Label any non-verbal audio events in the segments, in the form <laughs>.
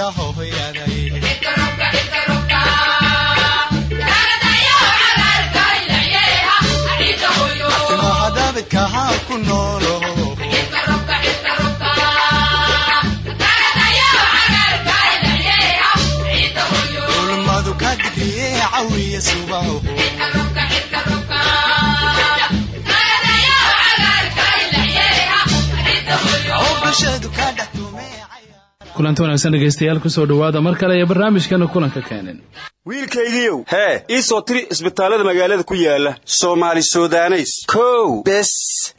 cidda hooyaday hadabidkahaa ku noolo kulanti wanaagsan dhegaystayaal ku soo dhowaada. Mar kale ee barnaamijkana kulanka keenin. Wiilkaygiiow hee ii soo tiri isbitaallada magaalada ku yaalla soomaali sudaneys. Kow bes.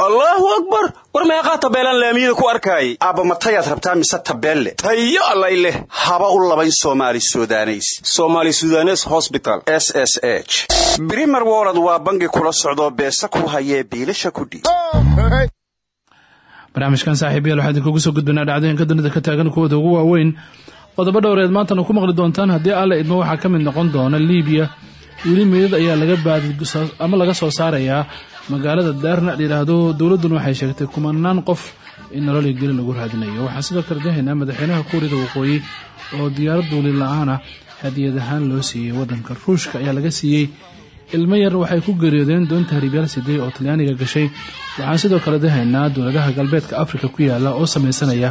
Allaahu akbar! War meeqaa tabeelaan laamiyada ku arkaayay? Aabba matayaad rabtaa mise tabeelle tayo allay leh. Haba u labayn somaali sudaneys. Somaali sudanes hosbital s s h. Brimer wolod waa bangi kula socdoo beesa ku hayee biilasha kudhiib barnaamijkan saaxiibayaal waxaa idinkugu soo gudbaynaa dhacdooyinka dunida ka taagan kuwooda ugu waaweyn. Qodobo dhowreed maantana ku maqli doontaan haddii alla idmo waxaa ka mid noqon doona liibiya. Weli meydad ayaa laga ama laga soo saarayaa magaalada daarna. Layidhaahdo dowladduna waxay sheegtay kumanaan qof in nololii geli lagu raadinayo. Waxaan sidoo kale dahaynaa madaxweynaha kuuriyada waqooyi oo diyaarad duuli la'aana hadiyad ahaan loo siiyey waddanka ruushka ayaa laga siiyey ilmo yar waxay ku geeriyoodeen doonta hariibyaal sidey oo talyaaniga gashay. Waxaan sidoo kale dahaynaa dowladaha galbeedka afrika ku yaalla oo sameysanaya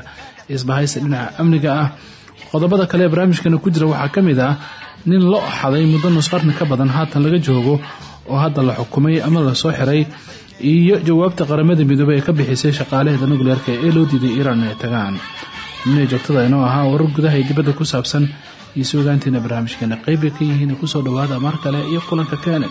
isbahaysi dhinaca amniga ah. Qodobada kale ee barnaamijkana ku jira waxaa ka mid ah nin lo xaday muddo nus qarni ka badan haatan laga joogo oo hadda la xukumay ama la soo xiray iyo jawaabta qaramada midoobey ee ka bixisay shaqaalaheeda nukleerka ee loo diiday iiraan inay tagaan. Xubnihii joogtada inoo ahaa warar gudaha dibadda ku saabsan iyo suugaantiina barnaamijkeena. qeybbay ka yihiin ku soo dhawaada mar kale iyo kulanka keene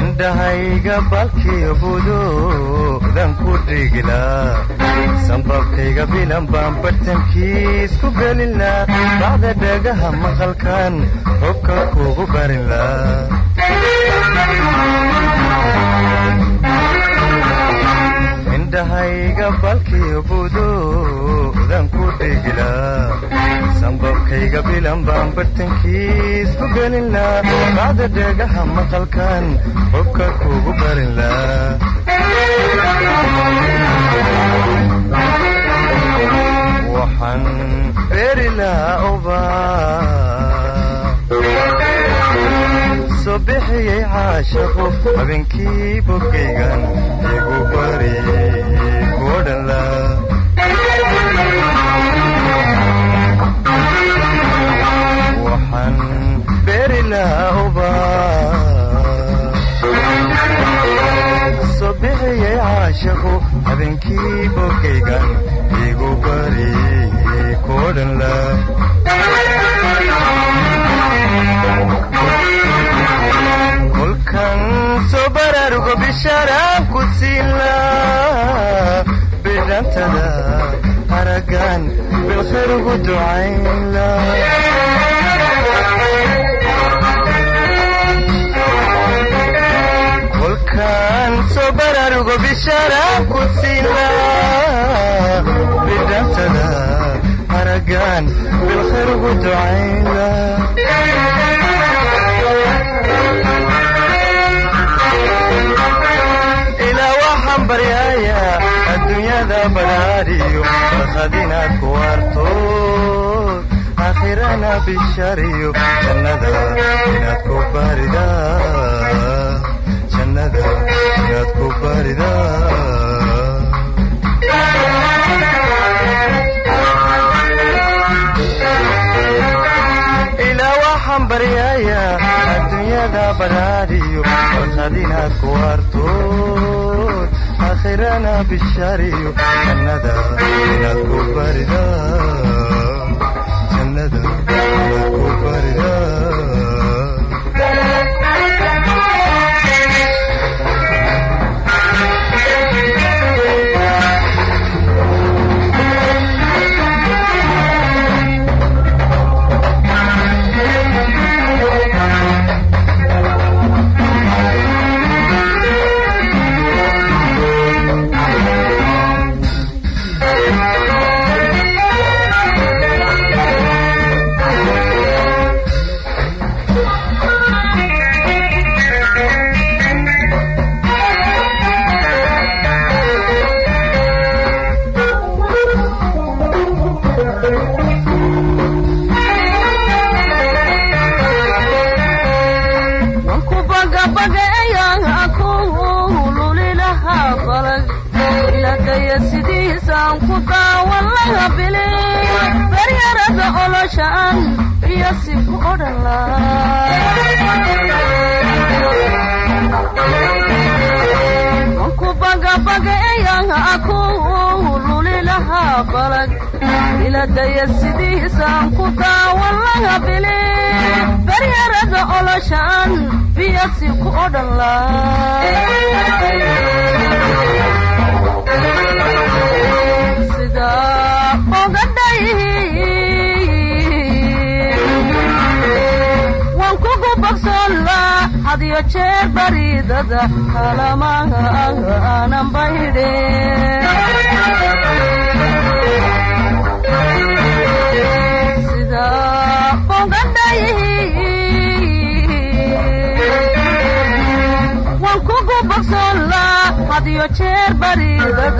indhahayga balkiyo budoodan ku dhigila sambabkayga bilan baan bartankiis ku gelila bacda dhagaha maqalkan hobka kugu barinla indhahayga balkiyo budoodan ku dhigila sambabkayga bilan baan bartankiis ku gelila bacda dhagaha maqalkan hobka kugu barinla waxaan beeri lahaa ubaa soo bixiyey caashaqu habeenkii bogaygan igu bariyey kuwo dhanla waxaan beeri lahaa ubaa soo bixiyey caashaqu habeenkii bogaygan igu bariyey kuwo dhanla baraarugo bishaaraan ku siila bidhantada haragan bilkhayr ugu ducayla kolkan soo baraarugo bishaaraan ku siila bidhantada haragan bilkhayr ugu ducayla ilaa waxaan baryayaa adduunyada balaadhiyo barkhad inaad ku arto aakhirana bishariyo jannada inaad ku waxaan baryayaa adduunyada balaadhiyo barkhad inaad ku arto aakhirana bishariyo jannada inaad ku barida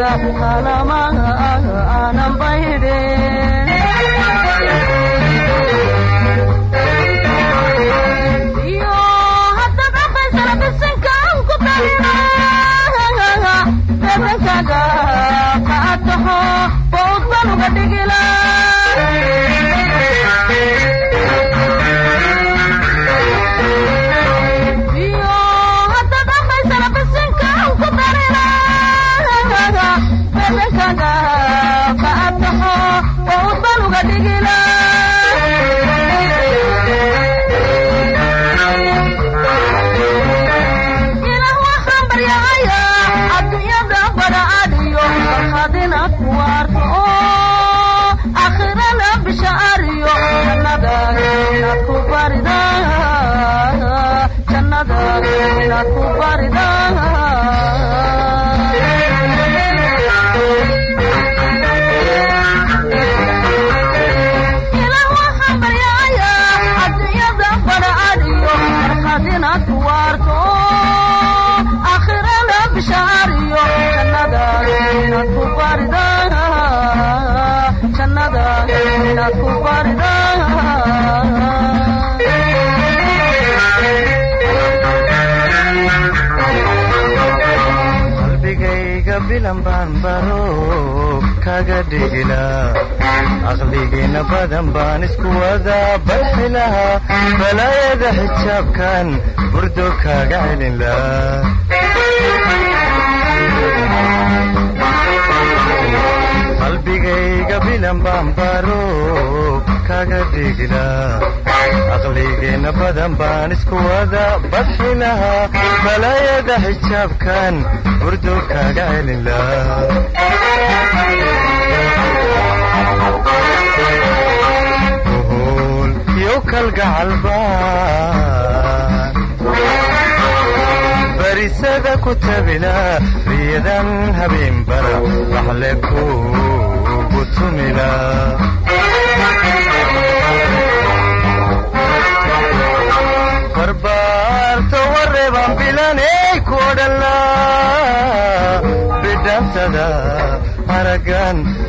baridada kalamaha kaga dhigilaa aqligiina badan baan isku wadaa badxilaha balaayada xijaabkan burdo kaga celin laa qalbigayga bilan baan baro kaga dhigilaa aqligiina badan baan isku wadaa badxilaha balaayada xijaabkan burdo kaga celin laa uhul iyo kalgacalbaan barisada ku tabila riyadan habeen bara waxle kugu tumila barbaarto wareebaan bilaney ku odhanla bidhantada aragan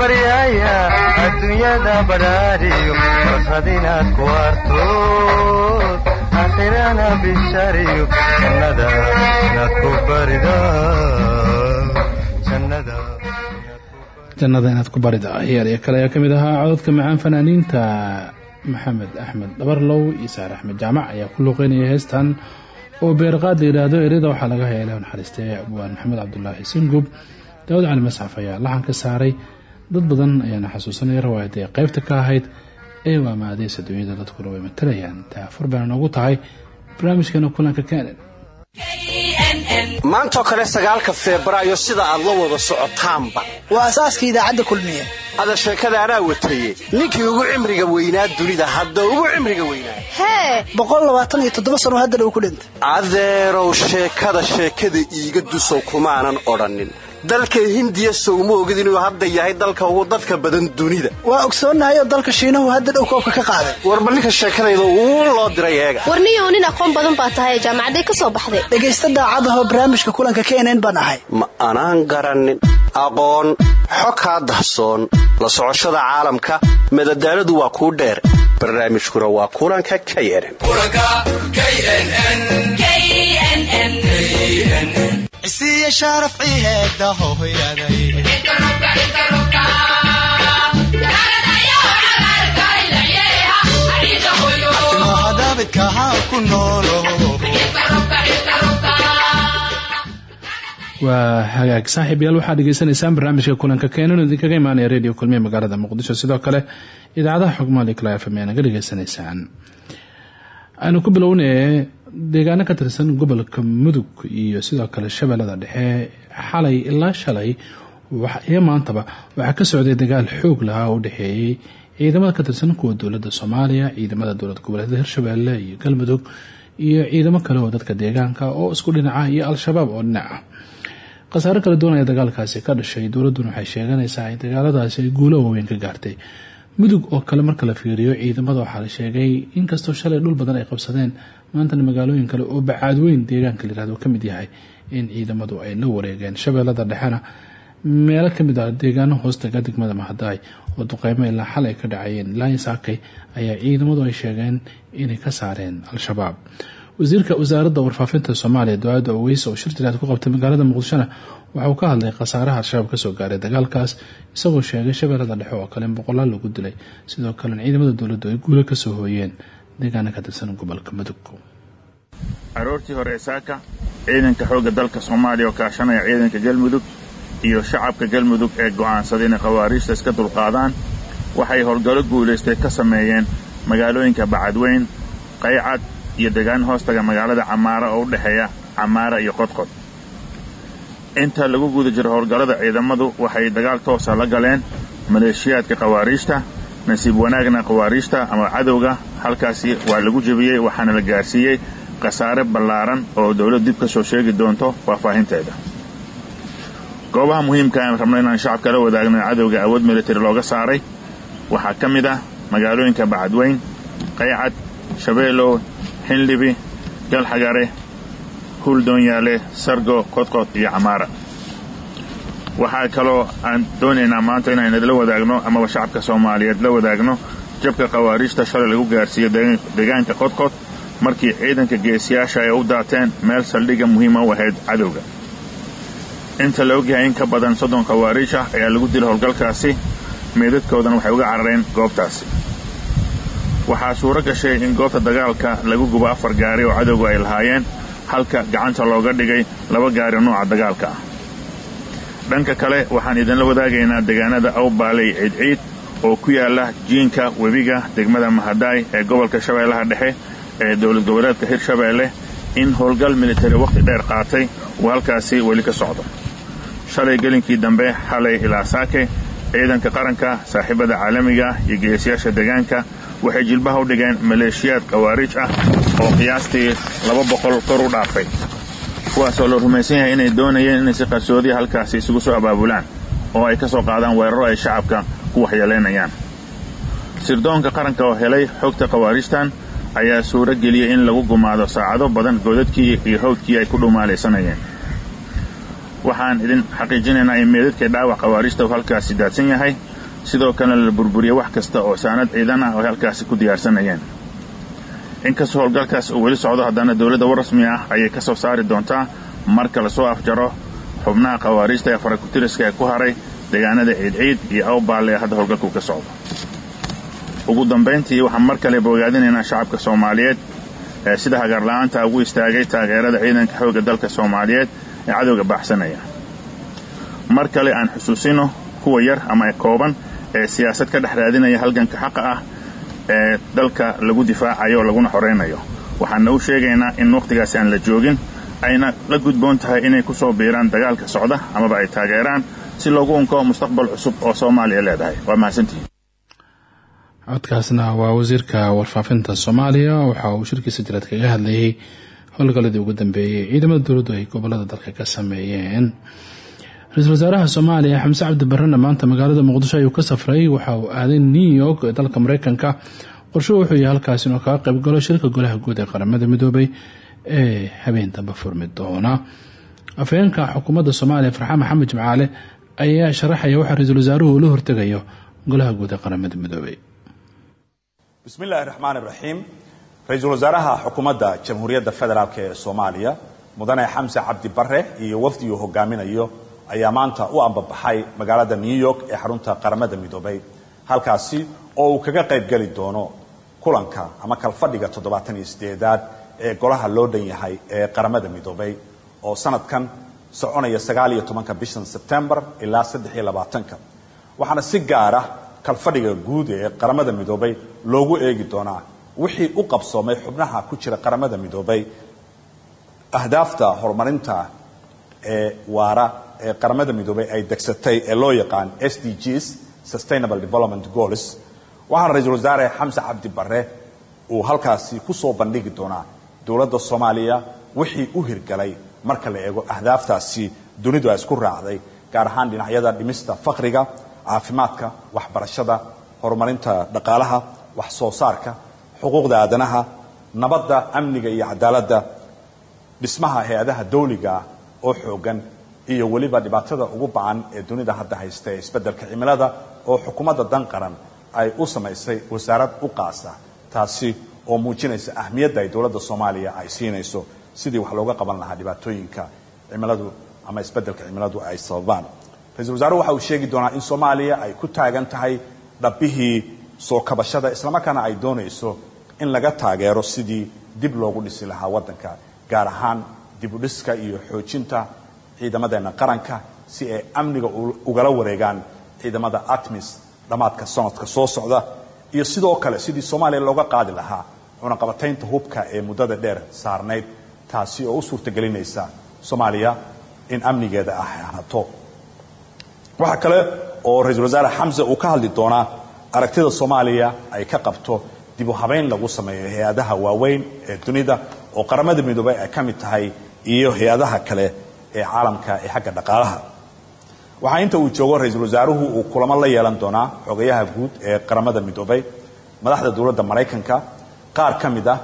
baryaaya adduunyada badhaadhiyo fursad inaad ku artood aakhirana bishariyo jannada inaad ku barida jannada jannada inaad ku barida heerya kale ayaa ka mid ahaa cododka macaan fanaaniinta. Maxamed axmed dhabarlow iyo saar axmed jaamac ayaa ku luuqeynaya heestan oo beerqaad la yidhaahdo erida waxaa laga haya ilaah naxariistay. Abwaan maxamed cabdulaahi singub. Daawud cali masxaf ayaa laxan ka saaray dad badan ayaana xasuusanaya rawaayadda ay qaybta ka ahayd ee waa maadeys adduunyada dadkuna way matalayaan taafur bayna noogu tahay barnaamijkeena kulanka kenen maantoo kale sagaalka febraayo sida aad la wada socotaanba. Waa asaaska idaacadda kulmiye. Ada sheekada anaa wataye. Ninkii ugu cimriga weynaa dunida hadda ugu cimriga weynaa. Hee boqol labaatan iyo toddoba sano haddana uu ku dhintay. Adeerow sheekada sheekada iiga dusow kumaanan odhannin dalka hindiya sowma ogid inuu hadda yahay dalka ugu dadka badan dunida. Waa ogsoonnahay oo dalka shiinahu hadda dhow koobka ka qaaday. Warba ninka sheekadayda uu loo diray eega? Warniyow nin aqoon badan baa tahay jaamacaday ka soo baxday. Dhegaysta daacadahoo barnaamijka kulanka kenen baan ahay. Ma anaan garannin aqoon xo kaa dahsoon la socoshada caalamka madadaaladu waa kuu dheer barnaamijkuna waa kulanka knn isiya sharaf ciheeda hohoyaday waa hagaag saaxiibayaal waxaad dhegeysanaysaan barnaamijka kulanka keenan idinkaga imaanaya radio kulmiye magaalada muqdisho. Sidoo kale idaacadaha xogmaali fm ayaa naga dhegeysanaysaan. Aynu ku bilownay deegaano ka tirsan gobolka mudug iyo sidoo kale shabeellada dhexe xalay ilaa shalay iyo maantaba waxaa ka socday dagaal xoog lahaa oo dhexeeyey ciidamada ka tirsan kuwa dowladda soomaaliya ciidamada dowlad goboleedyada hirshabeelle iyo galmudug iyo ciidamo kale oo dadka deegaanka oo isku dhinaca iyo al-shabaab oo dhinac ah. Khasaaro kala dagaalkaasi ka dhashay. Dowladduna waxay sheeganaysaa in dagaaladaasi ay guulo waaweyn ka gaartay. Mudug oo kale marka la fiiriyo ciidamada waxaa la sheegay inkastoo shalay dhul badan ay qabsadeen maantana magaalooyin kale oo bacaadweyn deegaanka layirahdo ka mid yahay in ciidamadu ay la wareegeen shabeellada dhexena meelo ka mid ah deegaano hoostaga degmada mahadaay oo duqeymo ilaa xal ay ka dhacayeen ilaa saakay ayaa ciidamadu ay sheegeen inay ka saareen al-shabaab. Wasiirka wasaaradda warfaafinta soomaaliya oweys oo shir jiraad ku qabtay magaalada muqdishona waxa uu ka hadlay khasaaraha al-shabaab ka soo gaaray dagaalkaas isagoo sheegay shabeellada dhexe oo kale in boqolaal lagu dilay. Sidoo kalena ciidamada dowladdu ay guulo ka soo hooyeen deegaana tirsan gobolka mudug aroortii hore saaka ciidanka xoogga dalka soomaaliya oo kaashanaya ciidanka galmudug iyo shacabka galmudug ee go'aansaday inay khawaariijta iska dulqaadaan waxay howlgallo guulaystay ka sameeyeen magaalooyinka bacadweyn qaycad iyo degaan hoostaga magaalada camaara oo u dhexeeya camaara iyo qodqod. Inta lagu guda jiro howlgallada ciidamadu waxay dagaal toosa la galeen maleeshiyaadka khawaariijta nasiib wanaagna khawaariijta ama cadowga halkaasi waa lagu jebiyey waxaana la gaarsiiyey khasaare ballaaran oo dowlad dib ka soo sheegi doonto faahfaahinteeda. Goobaha muhiimka aan rabno inaan shacabka la wadaagno cadowga awood militari looga saaray waxaa ka mid ah magaalooyinka bacadweyn qaycad shabeelow xinlibi galxagare huuldoonyaale sargo kodqod iyo camaara waxaa kaloo aan doonaynaa maanta inaan idla wadaagno amaba shacabka soomaaliyeed la wadaagno jabka khawaariijta shalay lagu gaarsiiyo deegaanka qodqod markii ciidanka geesiyaasha ay u daateen meel saldhigga muhiima u ahayd cadowga. Inta la ogyahay in ka badan soddon khawaariij ah ayaa lagu dila howlgalkaasi meedadkoodana waxay uga carareen goobtaasi. Waxaa suuro gashay in goobta dagaalka lagu gubo afar gaari oo cadowga ay lahaayeen halka gacanta looga dhigay laba gaari nooca dagaalka ah dhanka kale waxaan idinla wadaagaynaa deegaanada awbaaley ciidciid oo ku yaalla jiinka webiga degmada mahadaay ee gobolka shabeellaha dhexe ee dowlad goboleedka hirshabeelle in howlgal militari wakhti dheer qaatay uu halkaasi weli ka socdo. Shalay gelinkii dambe xalay ilaa saake ciidanka qaranka saaxiibada caalamiga iyo geesiyaasha deegaanka waxay jilbaha u dhigeen maleeshiyaad khawaariij ah oo qiyaastii laba boqol kor u dhaafay kuwaasoo la rumaysan yahay inay doonayeen inay si qarsoodiya halkaasi isugu soo abaabulaan oo ay ka soo qaadaan weeraro ay shacabka ku waxyeelaynayaan sirdoonka qaranka oo helay xogta khawaariijtan ayaa suuro geliyey in lagu gumaado saacado badan godadkii iyo hawdkii ay ku dhumaalaysanayeen waxaan idin xaqiijinaynaa in meedadkii dhaawac khawaariijta uu halkaasi daadsan yahay sidoo kalena la burburiya wax kasta oo saanad ciidan ah oo halkaasi ku diyaarsanayeen inkastoo howlgalkaas uu weli socdo haddana dowladda war rasmi ah ayay ka soo saari doontaa marka la soo afjaro xubnaha khawaariijta ee farakutiriska ee ku haray deegaanada ciidciid iyo awbaalle ee hadda howlgalku ka socdo. Ugu dambayntii waxaan mar kale bogaadinaynaa shacabka soomaaliyeed ee sida hagaarla'aanta ugu istaagay taageerada ciidanka xoogga dalka soomaaliyeed ee cadowga baaxsanaya mar kale aan xusuusino kuwa yar ama kooban ee siyaasad ka dhex raadinaya halganka xaqa ah ee dalka lagu difaacayo laguna xoraynayo waxaana u sheegaynaa in wakhtigaasi aan la joogin ayna la gudboon tahay inay ku soo biiraan dagaalka socda amaba ay taageeraan si loogu unko mustaqbal cusub oo soomaaliya leedahay. Waa mahadsantihiin. Codkaasna waa wasiirka warfaafinta soomaaliya. Waxa uu shirkiisa jiraad kaga hadlayay howlgaladii ugu dambeeyey ciidamada dowladdu ay gobollada dalka ka sameeyeen ra'iisul wasaaraha soomaaliya xamse cabdi barrena maanta magaalada muqdisho ayuu ka safray. Waxa uu aaday new york ee dalka mareykanka. Qorshuhu wuxuu yahay halkaas inuu kaga qayb galo shirka golaha guud ee qaramada midoobay ee habeen dambe furmi doona afhayeenka xukuumadda soomaaliya farxaan maxamed jimcaale ayaa sharaxaya waxaa ra'iisul wasaaruhu ula hortegayo golaha guud ee qaramada midoobay. Bismi illaahi raxmaan iraxiim wasaaraha xukuumadda jamhuuriyadda federaalk ee soomaaliya mudane xamse cabdi bare iyo wafdi uu hogaaminayo ayaa maanta u ambabaxay magaalada new york ee xarunta qaramada midoobay. Halkaasi oo uu kaga qayb geli doono kulanka ama kalfadhiga toddobaatan iyo sideedaad ee golaha loo dhan yahay ee qaramada midoobay oo sanadkan soconaya sagaal iyo tobanka bishan sebtembar ilaa saddex iyo labaatanka. Waxaana si gaara kalfadhiga guud ee qaramada midoobay loogu eegi doonaa wixii u qabsoomay xubnaha ku jira qaramada midoobay. Ahdaafta horumarinta ee waara ee qaramada midoobay ay degsatay ee loo yaqaan s d gs sustainable development goals waxaana ra'iisul wasaare xamse cabdi bare uu halkaasi ku soo bandhigi doonaa dowladda soomaaliya wixii u hirgalay marka la eego ahdaaftaasi dunidu ay isku raacday gaar ahaan dhinacyada dhimista faqriga caafimaadka waxbarashada horumarinta dhaqaalaha wax soo saarka xuquuqda aadanaha nabadda amniga iyo cadaaladda dhismaha hay'adaha dawliga oo xoogan iyo weliba dhibaatada ugu bacan ee dunida hadda haysta ee isbeddelka cimilada oo xukuumadda dan qaran ay u samaysay wasaarad u qaasa taasi oo muujinaysa ahmiyadda ay dowladda soomaaliya ay siinayso. Sidii wax looga qaban lahaa dhibaatooyinka cimiladu ama isbeddelka cimiladu ay sababaan. Wasaaruhu waxa uu sheegi doonaa in soomaaliya ay ku taagan tahay dhabbihii soo kabashada islamarkaana ay doonayso in laga taageero sidii dib loogu dhisi lahaa waddanka gaar ahaan dibudhiska iyo xoojinta ciidamadeenna qaranka si ay amniga ugala wareegaan ciidamada atmis dhammaadka sanadka soo socda iyo sidoo kale sidii soomaaliya looga qaadi lahaa cunaqabataynta hubka ee muddada dheer saarnayd taasi oo u suurtagelinaysa soomaaliya in amnigeeda ah ahaato. Waxaa kale oo ra'iisul wasaare xamse uu ka hadli doonaa aragtida soomaaliya ay ka qabto dib u habayn lagu sameeyo hay'adaha waaweyn ee dunida oo qaramada midoobay ay ka mid tahay iyo hay'adaha kale ee caalamka ee xagga dhaqaalaha. Waxaa inta uu joogo ra'iisul wasaaruhu uu kulamo la yeelan doonaa xogayaha guud ee qaramada midoobay madaxda dowladda maraykanka qaar ka mid ah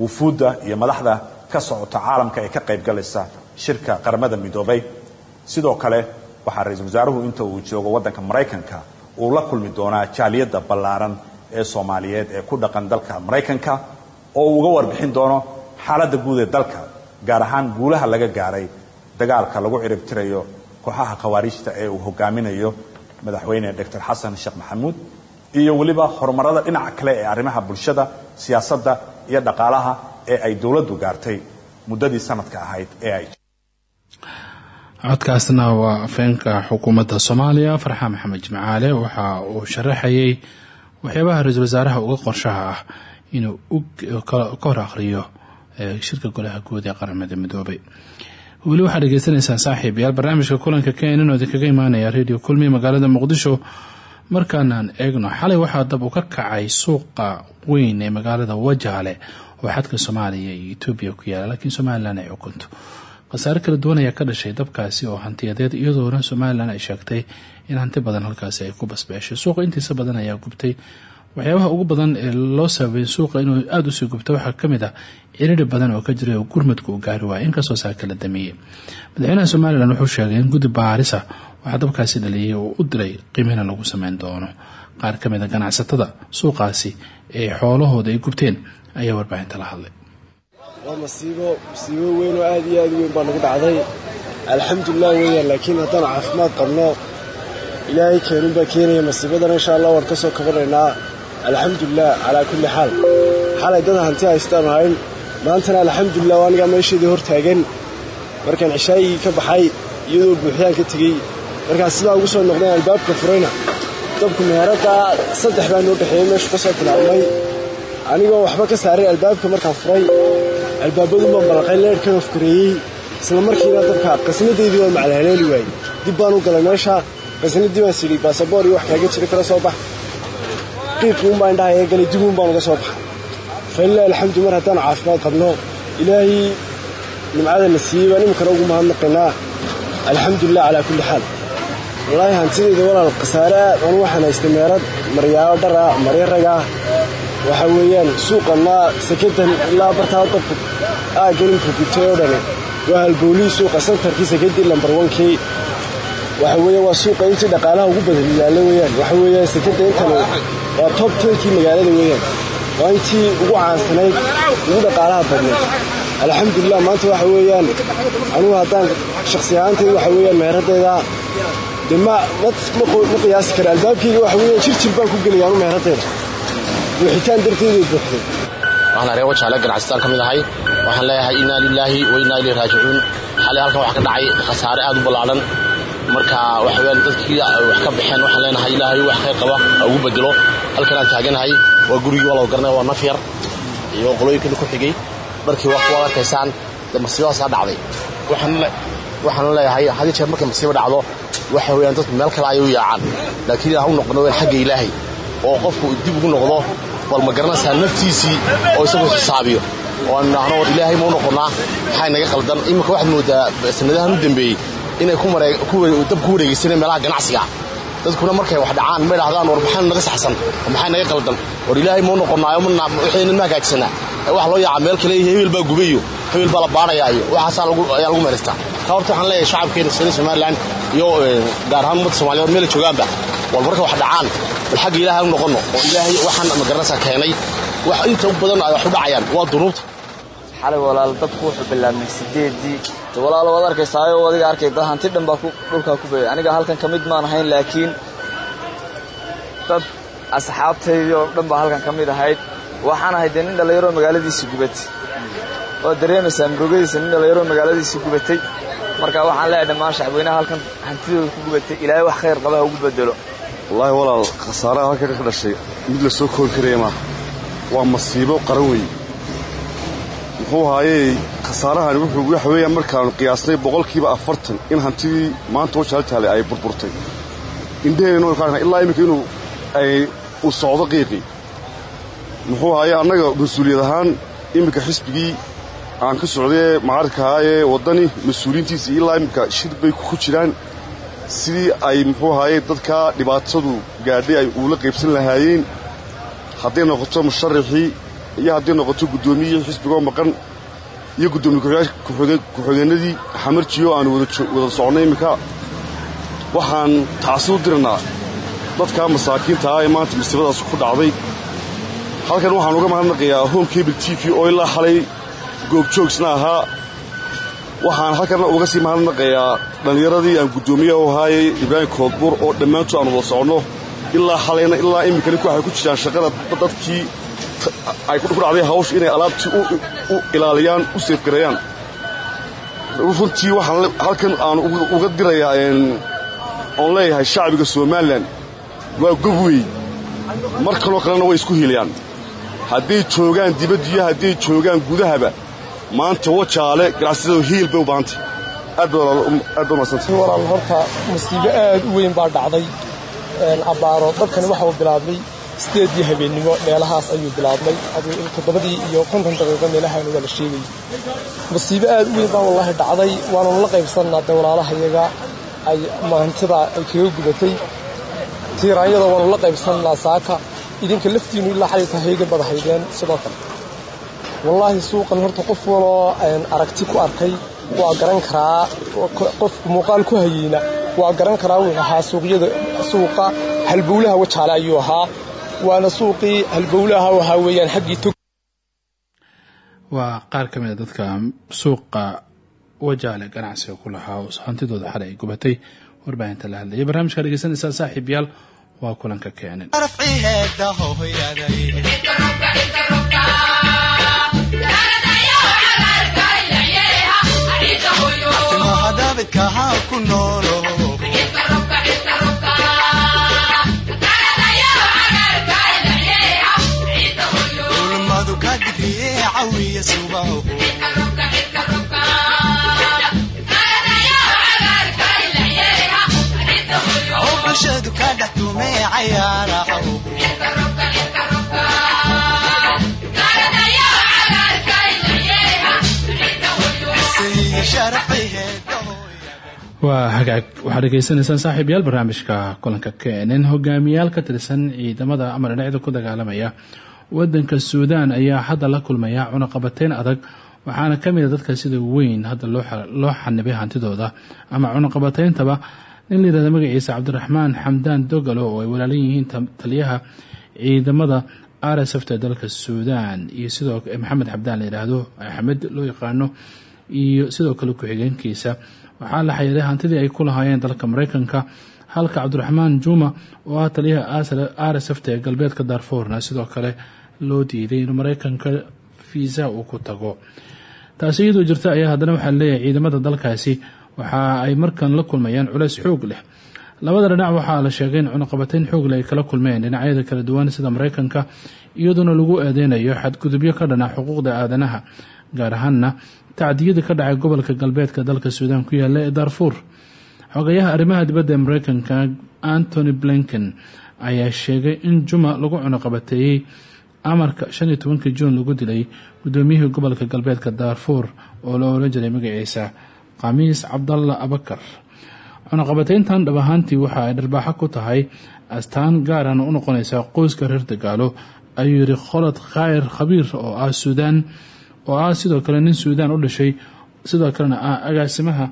wufuudda iyo madaxda ka socota caalamka ee ka qaybgalaysa shirka qaramada midoobay sidoo kale waxaa ra'iisul wasaaruhu inta uu joogo waddanka maraykanka uu la kulmi doonaa jaaliyadda ballaaran ee soomaaliyeed ee ku dhaqan dalka maraykanka oo uu uga warbixin doono xaaladda guud ee dalka gaar ahaan guulaha laga gaaray dagaalka lagu ciribtirayo kooxaha khawaariijta ee uu hogaaminayo madaxweyne doctor xasan sheekh maxamuud iyo weliba horumarada dhinaca kale ee arrimaha bulshada siyaasadda iyo dhaqaalaha ee ay dowladdu gaartay muddadii sanadka ahayd ee ay codkaasna waa afeenka xukuumadda soomaaliya farxaan maxamed jimcaale waxa uu sharaxayay waxyaabaha ra'iisul wasaaraha uga qorshaha ah inuu ka hor akhriyo shirka golaha guud ee qaramada midoobay weli waxaad dhegeysaneysaan saaxiib. Yaal barnaamijka kulanka keenan oo idinkaga imaanaya radio kulmiye magaalada muqdisho. Markaanaan eegno xalay waxaa dab u ka kacay suuqa weyn ee magaalada wajaale. Oo xadka soomaaliya iyo etoobiya ku yaalla laakiin somalilan ay xukunto khasaare kala duwan ayaa ka dhashay dabkaasi oo hantiyadeed iyadoona somalilan ay sheegtay in hanti badan halkaasi ay ku basbeeshay. Suuqa intiisa badan ayaa gubtay waxyaabaha ugu badan ee loo sababay suuqa inuu aada u sii gubto waxaa ka mid ah ciriri badan oo ka jiray oo gurmadka uu gaari waaya inkastoo saa kala dameeyey madaxweynaha somalilan wuxuu sheegay in guddi baarisa waxaa dabkaasi dhaliyay oo u diray qiimina lagu sameyn doono. Qaar ka mid a ganacsatada suuqaasi ee xoolahooda ay gubteen ayaa warbaahinta la hadlay. Waa masiibo masiibo weyn oo aad iyo aad weyn baa nagu dhacday. Alxamdulilah weeyaan laakiin haddaan caafimaad qabno ilaahay keenun baa keenaya masiibadana insha allah waan ka soo kabanaynaa alxamdulilah calaa kulli xaal xalay dad hanti haystaan ahayn maantana alxamdulilah waa anigaa meesheedii hor taagan. Markaan cishaayigii ka baxay iyadoo buuxyaan ka tegey. Markaan sidaa ugu soo noqdeen albaabka furayna. Dabku meheraddaa saddex baa noo dhexeeyey meeshu ka soo bilaabmay. Anigoo waxba ka saaray albaabka markaan furay. Albaabadun baan balaqay leerhkan ofkareeyey isla markiina dabka qasnadaydii waan macalhaleeli waayey. Dib baan u galay meesha. Qasnadii baan sidhi baasaboor iyo wax kaaga jira kala soo bax qiiquunbaa indhaha ee galay dibuun baan uga soo baxay. Falilah alxamdu mar caafimaad qabno ilaahay nimcada na siiyey baan iminkana ugu mahadnaqaynaa alxamdulilah calaa kulli xaal. Wallaahi hantidayda walaal khasaare aad anu waxaan haystay meerad maryaalo dhara maryo ragaa waxaa weeyaan suuqanna sakadan ilaa bartaa dabku aagganinka gubtay oo dhani waa halboolihii suuqa santarkii sakadii lambar wankii waxa weeyaan waa suuqa intii dhaqaalaha ugu badan yaalla weeyaan. Waxa weeyaan sakada intan waa tob tenkii magaalada weeyaan waa intii ugu caansanayd ugu dhaqaalaha badnayd alxamdulilah maanta waxa weeyaan anugu haddaan shakhsi ahaantayda waxa weeyaan meheraddeeda de ma ma qiyaasi kara albaabkayga waxa weeyaan jirjir baan ku gelaya anu meheraddeeda buuxitaan darteeday buuxday. Waxaan aree wajaale ganacsataan ka mid ahay. Waxaan leeyahay innaa lilaahi wa innaa ilayhi raajicuun. Xalay halkan waxaa ka dhacay khasaare aad u ballaadhan marka waxa weyaan dadkii wax ka baxeen waxaan leenahay ilaahay wax khayr qaba ha ugu bedelo halkan aan taaganahay waa gurigii waa lagu garanaya waa naf yar iyo qolooyinkii ku xigay. Markii waa kuwaad arkaysaan dee masiibadaasaa dhacday. Waxaan leeyahay haddii jeer markay masiibo dhacdo waxa weyaan dadku meel kale ayay u yaacaan. Laakiin ha u noqono ween xagga ilaahay oo qofku dib ugu noqdo bal ma garanaysaa naftiisii oo isagoo xisaabiyo oo aan idhaahno ilaahay ma u noqonnaa maxay naga qaldan? Iminka waxaad moodaa sanadahan u dambeeyey inay dab ku wareegaysaneen meelaha ganacsiga dadkuna markay wax dhacaan ma idhahdaan war naga saxsan? Maxay naga qaldan? War ilaahay ma u noqonnaayo waxayna ma hagaajsanaa waxa loo yaacaa meel kale hebel baa gubayo. Hebel baa la baanayaa iyo waxaasaa ayaa lagu meeraystaa ka horta waxaan leeyahay shacabkeena sida somalilan iyo gaar ahaan ummadda soomaliyeed meela joogaanba war marka wax dhacaan bal xagga ilaahay u noqonno oo ilaahay waxaan ma garanaysaa keenay. Wax inta u badan ay wax u dhacayaan waa dunuubta xalay walaal dabku wuxuu bilaabmay sideedii. Walaalo waad arkaysaayo adiga arkay dad hanti dhan baa dhulkaa ku beeyay aniga halkan ka mid maan ahayn laakiin dad asxaabtaydii oo dhan baa halkan ka mid ahayd. Waxaan ahay dee nin dhallinyaroo magaaladiisii gubatay. Waad dareemaysaa murugadiisa nin dhallinyaroo magaaladiisii gubatay. Marka waxaan leeyahay dhammaan shacbweynaha halkan hantidooda ku gubatay. Ilaahay wax khayr qaba ha ugu bedelo wallaahi walaal khasaaraha halkan ka dhashay mid la soo koobi karaya maaha. Waa masiibo qaran weeye muxuu haayey khasaarahani wuxuu waxa weeyaan markaanu qiyaasnay boqolkiiba afartan in hantidii maanta wajaaltaale ay burburtay. Indhaheenna waynu ka ilaa iminka inuu uu socdo qiiqii. Muxuu haayey annaga mas'uuliyad ahaan iminka xisbigii aan ka socday macaarka ahaa ee waddani mas'uuliyiintiisa ilaa iminka shir bay ku jiraan. Sidii ay muxuu ahaaye dadkaa dhibaatadu gaadhay ay uula qaybsan lahaayeen. Hadday noqoto musharaxii iyo hadday noqoto guddoomiyihii xisbigoo maqan iyo guddoomiye ku-xigeenadii xamarjiyo aan wada soconnay imminka waxaan tacsi u dirnaa dadkaa masaakiinta ah ee maanta masiibadaas ku dhacday. Halkan waxaan uga mahadnaqayaa home cable t v oo ilaa xalay goobjoogsna ahaa waxaan halkanna uga sii mahadnaqayaa dhallinyaradii aan guddoomiyaha u ahaayey ibraahim koodbuur oo dhammaantood aan wada soconno ilaa xalayna ilaa iminkani waxay ku jiraan shaqada dadkii ay ku dhacday hawsha inay alaabtii u ilaaliyaan u seefgareeyaan runtii waxaan halkan aan uga dirayaa oon leeyahay shacbiga somalilan waa gob wey mar kaloo kalena way isku hiilayaan. Hadday joogaan dibadda iyo hadday joogaan gudahaba maanta wajaale ganacsatada hiil bay u baahantay aad ba madsanta walaal horta musiibo aad u weyn baa dhacday. Abbaaro dadkani waxa uu bilaabmay sideedii habeennimo meelahaas ayuu bilaabmay. Toddobadii iyo konton daqiiqo meelahaanu waa la sheegayay musiibo aad u weyn baa wallaahi dhacday waananu la qaybsannaa dee walaalahayaga ay maantida ay kaga gudatay. Tiiraanyada waanu la qaybsannaa saaka. Idinka laftiinnu ilaa xalayta haygan bada sidoo kale. Wallaahi suuqan horta qof waloo aragti ku arkay waa garan karaa qofku muuqaal ku hayeyna waa garan karaa wuxuu ahaa suuqyada suuqa halbowlaha wajaale ayuu ahaa waana suuqii halbowlaha ahaa weeyaan xaggii tog waa qaar ka mid a dadka suuqa wajaale ganacsiga ku lahaa oo hantidooda xalay ay gubatay. Warbaahinta la hadlayay barnaamijkaa dhegeysanaysaa saaxiib yaal waa kulanka keenan waa hagaag. Waxaad dhegeysanaysaan saaxiib yaal barnaamijka kulanka keenan hogaamiyaal ka tirsan ciidamada ama dhinacda ku dagaalamaya wadanka suudaan ayaa hadda la kulmaya cunaqabateyn adag waxaana ka mid a dadka sida weyn hadda loo xanibay hantidooda. Ama cunaqabateyntaba nin la yirahda magaciisa cabdiraxmaan xamdaan dogalo oo ay walaalan yihiin taliyaha ciidamada rsfta dalka suudaan iyo sidoo maxamed xabdaan la yidhaahdo axmed loo yaqaano iyo sidoo kale ku-xigeenkiisa. Waxaa la xayiray hantidii ay ku lahaayeen dalka mareykanka halka cabdiraxmaan juma oo ah taliyaha rsfta ee galbeedka darfourna sidoo kale loo diiday in mareykanka fiisa uu ku tago. Taasi iyadoo jirta ayaa haddana waxaa leeyahay ciidamada dalkaasi. Waxa ay markan la kulmayaan culeys xoog leh. Labada dhinac waxaa la sheegay in cunaqabateyn xoogle ay kala kulmeen dhinacyada kala duwan sida mareykanka iyadoona lagu eedeynayo xadgudubyo ka dhana xuquuqda aadanaha gaar ahaanna tacdiyada ka dhacay gobolka galbeedka dalka suudaan ku yaalla ee darfuur xogayaha arrimaha dibadda ee mareykanka antony blinken ayaa sheegay in juma lagu cunaqabateeyey amarka shan iyo tobankii juun lagu dilay guddoomiyihii gobolka galbeedka darfuur oo la oran jiray magaciisa khamiis cabdalla abakar. Cunaqabateyntan dhab ahaantii waxa ay dharbaaxo ku tahay astaan gaarana u noqonaysa qoyska reer dagaalo ayuu yiri kholad khayr khabiir oo ah suudaan oo ah sidoo kale nin suudaan u dhashay sidoo kalena ah agaasimaha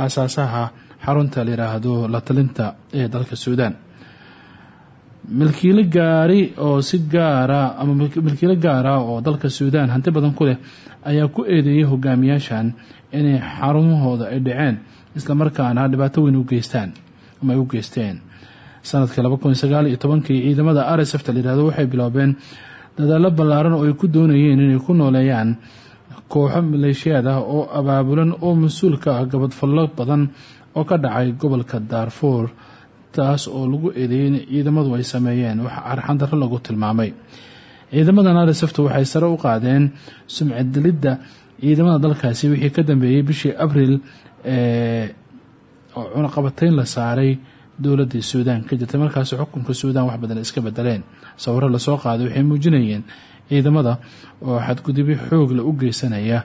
aasaasaha xarunta la la talinta ee dalka suudaan milkiilo gaari oo si gaara ama milkiilo gaara oo dalka suudaan hanti badan ku leh ayaa ku eedeeyay hogaamiyaashan inay xarumahooda ay dhaceen islamarkaana dhibaato weyn u geystaan ama ay u geysteen. Sanadkii laba kun sagaal iyo tobankii ciidamada rsfta layihahdo waxay biloobeen dadaalo ballaaran oo ay ku doonayeen inay ku nooleeyaan kooxo maleeshiyaad ah oo abaabulan oo mas'uul ka ah gabadfallo badan oo ka dhacay gobolka daarfuur taas oo lagu eedeeyay in ciidamadu ay sameeyeen. Wax arxandarro lagu tilmaamay. Ciidamadan rsfta waxay sare u qaadeen sumcadilidda ciidamada dalkaasi wixii ka dambeeyey bishii abriil ee cunaqabateyn la saaray dowladii suudaan. Ka jirtay markaasi xukunka suudaan wax badan iska bedeleen sawiro la soo qaaday waxay muujinayeen ciidamada oo xadgudubyo xoogla u geysanaya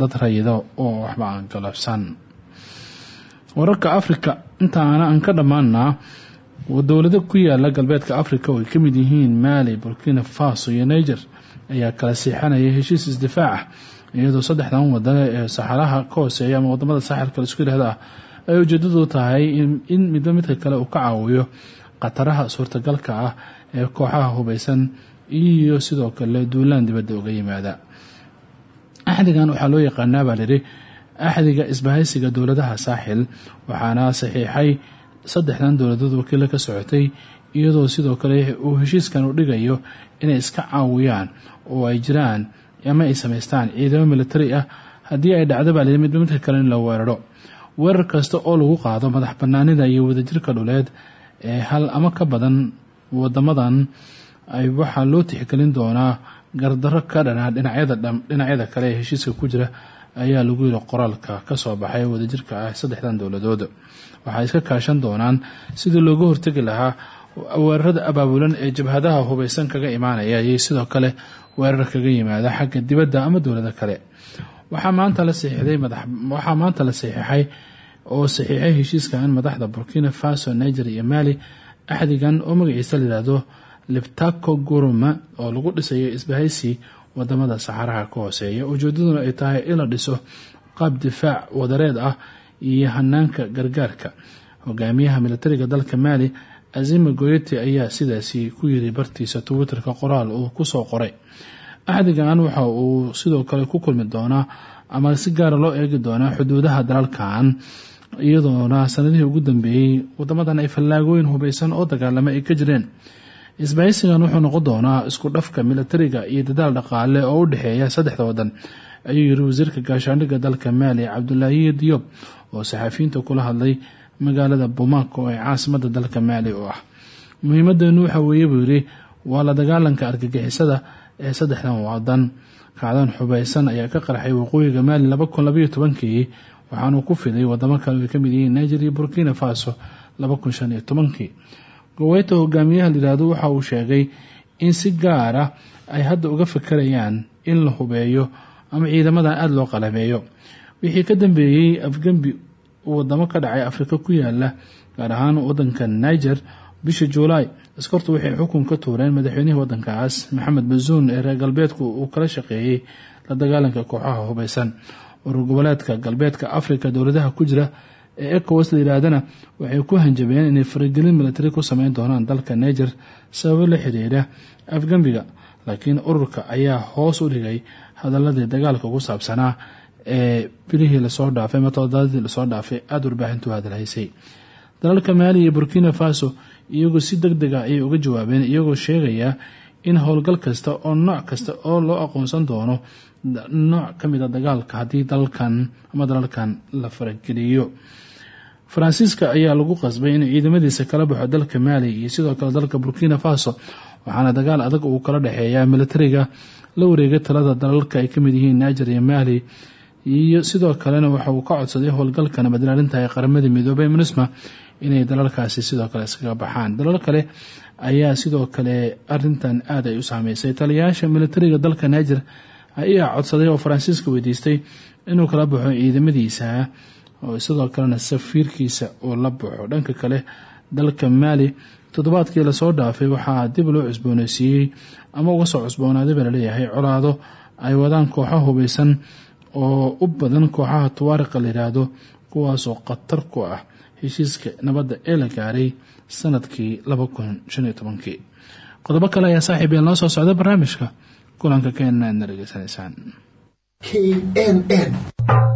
dad rayida oo waxba aan galabsan wararka afrika intaana aan ka dhammaanaa dowlado ku yaalla galbeedka afrika oo ay ka mid yihiin maali burkina faso iyo niger ayaa kala siixanaya heshiis isdifaac ah. Iyadoo saddexdan wadane ee saxaraha ka hooseeya ama waddamada saaxilka la isku yihahda ah ay ujeedadu tahay in midba midka kale uu ka caawiyo khataraha suurtagalka ah ee kooxaha hubeysan iyo sidoo kale duulaan dibadda uga yimaada. Axdigan waxaa loo yaqaanaa baa axdiga isbahaysiga dowladaha saaxil waxaana saxiixay saddexdan dowladood wakiilo ka socotay iyadoo sidoo kale uu heshiiskan u dhigayo inay iska caawiyaan oo ay jiraan ama ay samaystaan ciidamo militari ah haddii ay dhacdo baa lihi midba midka kale in la weeraro. Weerar kasta oo lagu qaado madax banaanida iyo wadajirka dhuleed ee hal ama ka badan wadamadan ay waxaa loo tixgelin doonaa gardaro ka dhanaa dhinacyada kale ee heshiiska ku jira ayaa lagu yiri qoraalka ka soo baxay wadajirka ah saddexdan dowladood. Waxay iska kaashan doonaan sidii looga hortegi lahaa weerarada abaabulan ee jabhadaha hubeysan kaga imaanaya iyo sidoo kale weerar kaga yimaada xagga dibadda ama dowlado kale. Waxaa maanta la waxaa maanta la saxiixay oo saxiixay heshiiskan madaxda burkina faso niger iyo mali axdigan oo magaciisa layihahdo libtaco guruma oo lagu dhisayo isbahaysi waddamada saxaraha ka hooseeya. Ujeedaduna ay tahay in la dhiso qaab difaac wadareed ah iyo hanaanka gargaarka. Hogaamiyaha militariga dalka mali azima goyeti ayaa sidaasi ku yiri bartiisa twitterka qoraal uu ku soo qoray. Axdigan waxa uu sidoo kale ku kulmi doonaa ama si gaara loo eegi doonaa xuduudaha dalalkan iyadoona sanadihii ugu dambeeyey wadamadan ay fallaagooyin hubeysan oo dagaalama ay ka jireen isbahaysigan wuxuu noqon doonaa isku dhafka militariga iyo dadaal dhaqaale oo u dhexeeya saddexda wadan ayuu yiri wasiirka gaashaandhigga dalka maali cabdulaahi diyob oo saxafiyiinta kula hadlay magaalada bumaako ee caasimada dalka maali oo ah. Muhiimadeenu waxa weeye buu yiri waa la dagaalanka argagixisada ee saddexdan wadan. Kacdan xubeysan ayaa ka qarxay waqooyiga maali laba kun labaiyo tobankii waxaanuu ku fiday wadamo kale ay ka mid yihiin niger iyo burkina faso laba kun shan iyo tobankii goweyta hogaamiyaha layihahdo waxa uu sheegay in si gaara ay hadda uga fakarayaan in la hubeeyo ama ciidamadan aada loo qalabeeyo. Wixii ka dambeeyey afgembi wadamo ka dhacay afrika ku yaalla gaar ahaan wadanka niger bishii juulaay askartu waxay xukun ka tuureen madaxweynihii wadankaas maxamed bazuun ee reer galbeedku uu kala shaqeeyey la dagaalanka kooxaha hubeysan. Urur goboleedka galbeedka afrika dowladaha ku jira ee ecowas la yihaahdana waxay ku hanjabeen inay faragelin militari ku sameyn doonaan dalka niger sababo la xiriira afgembiga laakiin ururka ayaa hoos u dhigay hadaladii dagaalka ugu saabsanaa ee bilihii la soo dhaafay ama todobadii la soo dhaafay aada warbaahintu hadalhaysay dalalka maali iyo burkina faso iyagoo si deg dega ayay uga jawaabeen iyagoo sheegaya in howlgal kasta oo nooc kasta oo loo aqoonsan doono nooc ka mid a dagaalka haddii dalalkan ama dalalkan la farageliyo faransiiska ayaa lagu qasbay inuu ciidamadiisa kala baxo dalka maali iyo sidoo kale dalka burkina faso waxaana dagaal adag uu kala dhexeeya militariga la wareegay talada dalalka ay ka mid yihiin niger iyo mali iyo sidoo kalena waxa uu ka codsaday howlgalka nabadilaalinta ee qaramada midoobay munisma inay dalalkaasi sidoo kale iskaga baxaan. Dalal kale ayaa sidoo kale arintan aada ay u saameysay. Taliyayaasha militariga dalka niger ayaa codsaday oo faransiiska weydiistay inuu kala baxo ciidamadiisa oo sidoo kalena safiirkiisa uu la baxo. Dhanka kale dalka maali toddobaadkii la soo dhaafay waxaa dib loo cusbooneysiiyey ama uga soo cusboonaaday baa la leeyahay colaado ay wadaan kooxo hubeysan oo u badan kooxaha tuwaariqa la yiraahdo kuwaasoo khatar ku ah heshiiska nabadda ee la gaaray sannadkii laba kun shan iyo tobankii. Qodobo kale ayaa saaxiib yeen soo socda barnaamijka. Kulanka keenna aadna dhegeysanaysaan dadka ma adeegta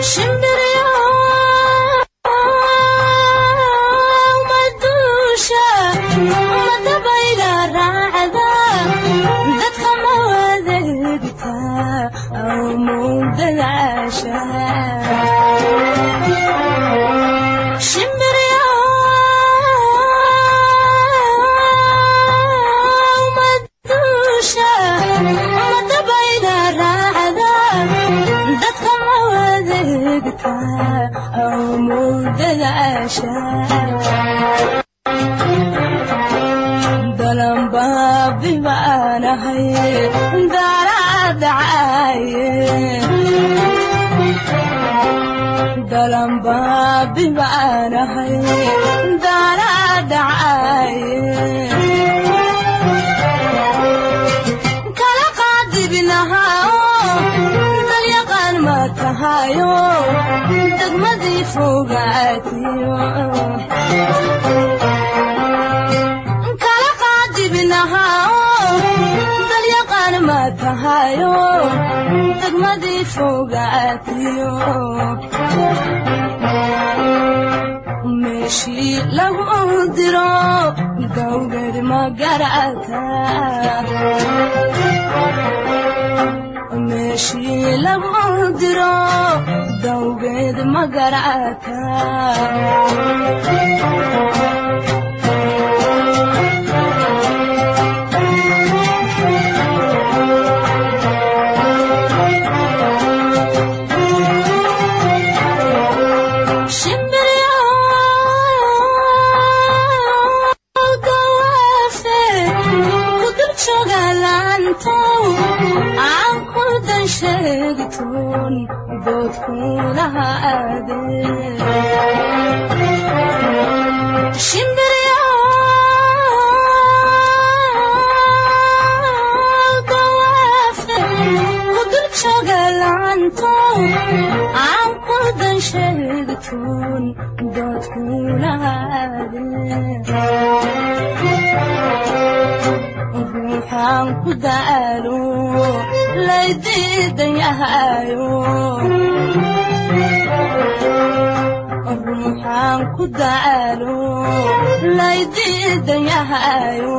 aw fogaatiyo meeshii lagu diro dawgeed ma garata meeshii lagu diro dawgeed ma garata sheegtoon doodkuulaha aadee doodkuulaha aadee ruuxaan ku daalo laydiidan yahayo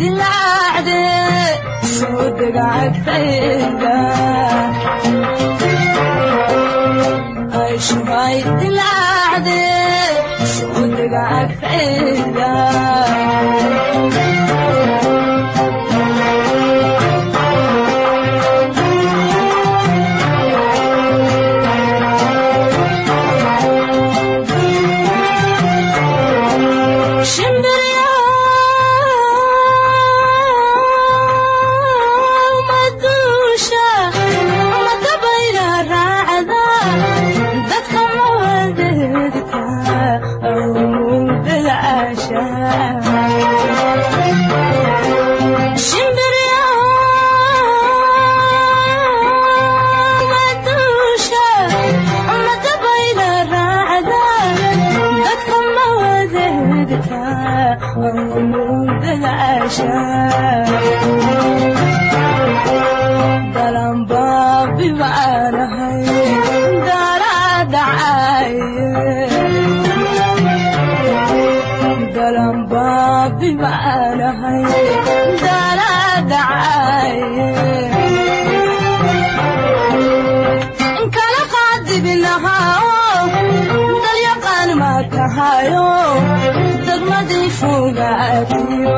dilaacde soo degacagtayda ayshuhay dilaacde soo degacagtayda shimbiryo dalanbaabi baanahay daladacaaye kala qaadibinahaa dalyaqaan ma tahayo degmadii fogaadiyo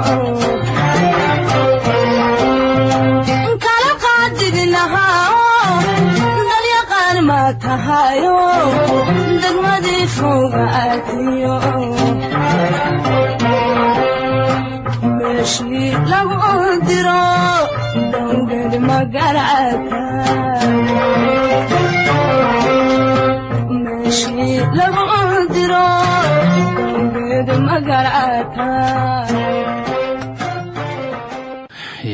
tahayo degmadii fogaadiyo meeshii lagu diro dowged magarata meeshii diro dowged magarata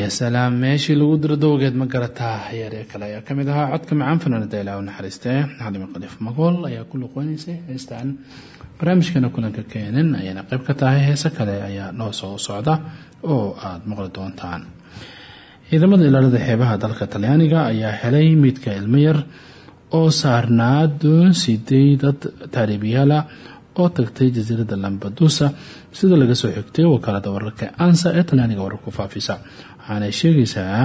ya salaam meeshii lagu diro dowgeed ma garataa yaree kale ayaa ka mid ahaa. Codka macaan fanaanada ilaa u naxariistee xalima qaliif magool ayaa ku luqeynaysay heestan barnaamijkeena kulanka keenan ayayna qayb ka tahay heese kale ayaa noo soo socda oo aada maqli doontaan. Ciidamada ilaalada xeebaha dalka talyaaniga ayaa helay midka ilmo yar oo saarnaa doon siday dad taariibiyaala oo tagtay jasiirada lambadusa sida laga soo xigtay wakaalada wararka ansa ee talyaaniga wararku faafisa waxaana sheegaysaa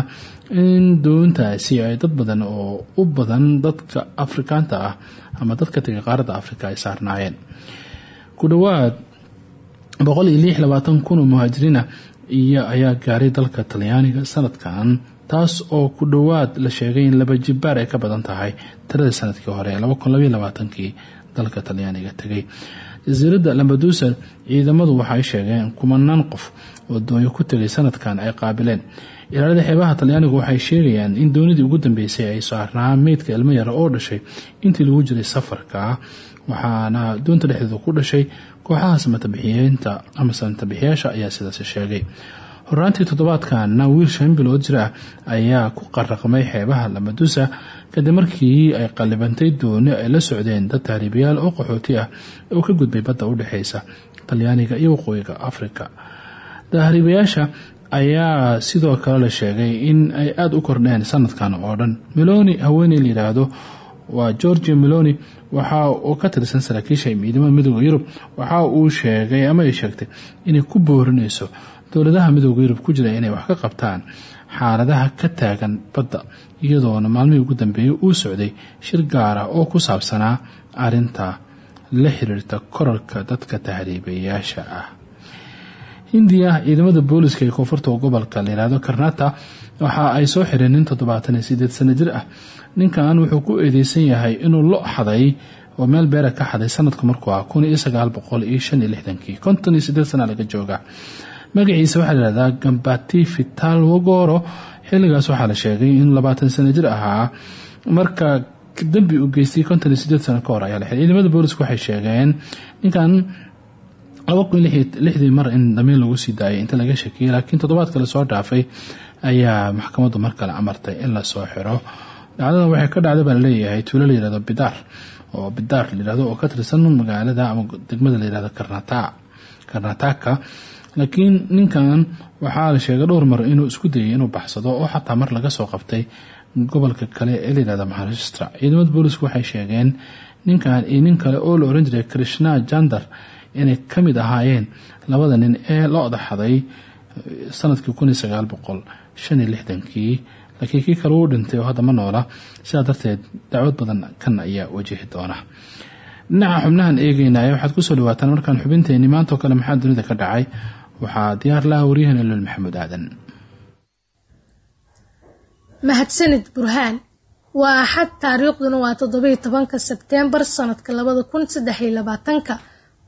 in doontaasi ay dad badan oo u badan dadka afrikaanta ah ama dadka tegay qaaradda afrika ay saarnaayeen. Ku dhowaad boqol iyo labaatan kun oo muhaajiriina iyo ayaa gaaray dalka talyaaniga sanadkan taas oo ku dhowaad la sheegay in laba jibaar ay ka badan tahay tiradii sannadkii hore dalka talyaaniga tegay jasiiradda lambadusa ciidamadu waxay sheegeen kumanaan qof oo doonyo ku tegay sanadkan ay qaabileen. Ilaalada xeebaha talyaanigu waxay sheegayaan in doonidii ugu dambeysay ay saarnaa meydka ilmo yara oo dhashay intii lagu jiray safarka waxaana doonta dhexdeeda ku dhashay kooxaha samatabixiyeynta ama samatabixiyaasha ayaa sidaasi sheegay horaantii toddobaadkana wiil shan bilood jir ah ayaa ku qaraqmay xeebaha lamadusa kadib markii ay qallibantay dooni ay la socdeen dad tahriibayaal oo qaxooti ah oo ka gudbay badda u dhexeysa talyaaniga iyo waqooyiga afrika. Tahriibayaasha ayaa sidoo kale la sheegay in ay aada u kordheen sanadkan oo dhan. Meloni haweeney la yidhaahdo waa georgia meloni waxa uu ka tirsan saraakiisha ciidamada midooda yurub waxa uu sheegay ama ay sheegtay inay ku boorinayso dowladaha midooda yurub ku jira inay wax ka qabtaan xaaladaha ka taagan badda iyadoona maalmihii ugu dambeeyay uu socday shir gaara oo ku saabsanaa arinta la xiriirta korarka dadka tahriibayaasha ah. Hindiya ciidamada booliska ee koonfurta gobolka layihahdo karnata waxa ay soo xireen nin toddobaatan iyo sideed sano jir ah. Ninkan wuxuu ku eedeysan yahay inuu lo xaday oo meel beera ka xaday sanadku markuu ah kun iyo sagaal boqol sana laga jooga magaciisa waxaa layihahdaa gambati vital wogoro. Xilligaas waxaa la sheegay in labaatan sano jir ahaa. Marka dambi uu geystay konton iyo sideed sano ka hor ayaa la ciidamada booliska waxay sheegeen ninkan laba kun lixdii mar in damiin lagu sii daayay inta laga shakiyay laakiin toddobaad kale soo dhaafay ayaa maxkamaddu mar kale amartay in la soo xiro dhacdadan waxay ka dhacday baa la leeyahay tuulo layihahdo bidaar oo bidaar layihahdo oo ka tirsan magaalada ama degmada layihahdo karnata karnataka laakiin ninkan waxaa la sheegay dhowr mar inuu isku dayay inuu baxsado oo xataa mar laga soo qabtay gobolka kale ee layihahdo maharashtra ciidamada boolisku waxay sheegeen ninkan iyo nin kale oo la oran jiray krishna jandar inay ka mid ahaayeen labada nin ee la odaxaday sannadkii shan iyo lixdankii. Laakiin kii kale uu dhintay hadda ma noola. Sidaa darteed dacwad badan kan ayaa wajihi doona. Dhinaca xubnahan eegeynaya waxaad ku soo dhawaataan markaan xubinteeni maantao kale maxaa dunida ka dhacay waxaa diyaar laha waryahan elol maxamuud aadan. Mahadsanid burhaan waa axad taariikhduna waa toddobiyo tobanka sebteembar sanadka labada kun saddex iyo labaatanka.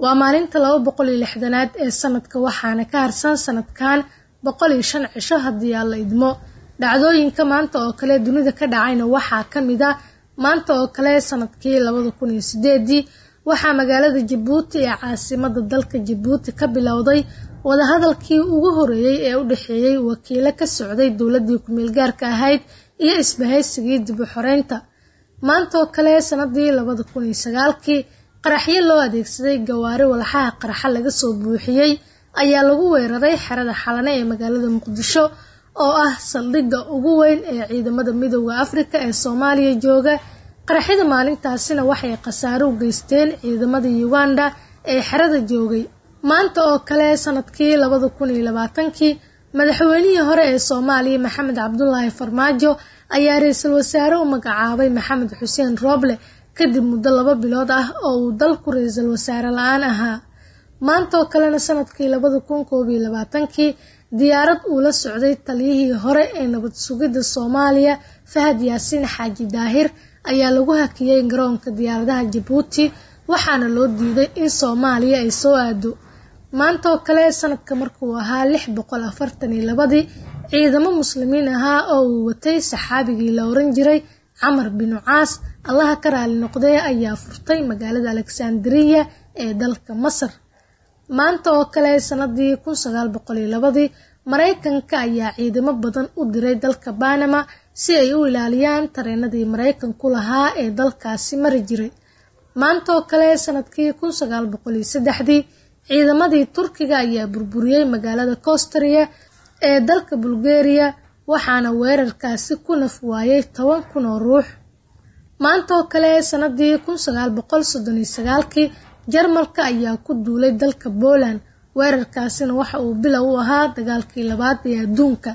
Waa maalinta laba boqol lixdanaad ee sanadka waxaana ka harsan sanadkan boqol iyo shan cisho haddii aan la idmo. Dhacdooyinka maanta oo kale dunida ka dhacayna waxaa ka mid a maanta oo kale sannadkii labada kun sideedii waxaa magaalada jabuuti ee caasimada dalka jabuuti ka bilowday wadahadalkii ugu horeeyey ee u dhexeeyey wakiilo ka socday dowladii ku-meelgaarka ahayd iyo isbahaysigii dib u xoreynta. Maanta oo kale sanadii labada kun iyo loo adeegsaday gawaari walxaha qaraxa laga soo buuxiyey ayaa lagu weeraray xerada xalane ee magaalada muqdisho oo ah saldhigga ugu weyn ee ciidamada midooda afrika ee soomaaliya jooga. Qaraxyada maalintaasina waxay khasaaro u geysteen ciidamada uganda ee xerada joogay maanta oo kale sannadkii labada kun iyo labaatankii madaxweynihii hore ee soomaaliya maxamed cabdulaahi farmaajo ayaa ra'iisul wasaare u magacaabay maxamed xuseen rooble kadib muddo laba bilood ah oo uu dalku ra'iisul wasaare la'aan ahaa. Maanta oo kalena sannadkii labada kun labaatankii diyaarad uu la socday taliyihii hore ee nabad sugidda soomaaliya fahad yaasiin xaaji daahir ayaa lagu hakiyey garoonka diyaaradaha jabuuti waxaana loo diiday in soomaaliya ay soo aado maanta oo kale sanadka markuu ahaa lix boqol afartan iyo labadii ciidamo muslimiin ahaa oo uu watay saxaabigii la oran jiray camar binu caas. Allaha ka raali noqdee ayaa furtay magaalada alexandriya ee dalka masar. Maanta oo kale sanadii kun sagaal boqol labadii maraykanka ayaa ciidamo badan u diray dalka banama si ay u ilaaliyaan tareenadii maraykanku lahaa ee dalkaasi mari jiray. Maanta oo kale sannadkii kun sagaal boqol iyo saddexdii ciidamadii turkiga ayaa burburiyey magaalada costaria ee dalka bulgaria waxaana weerarkaasi ku naf waayay toban kun oo ruux. Maanta oo kale sanadii kun sagaal boqol soddon iyo sagaalkii jarmalka ayaa ku duulay dalka poland. Weerarkaasina waxa uu bilow u ahaa dagaalkii labaad ee adduunka.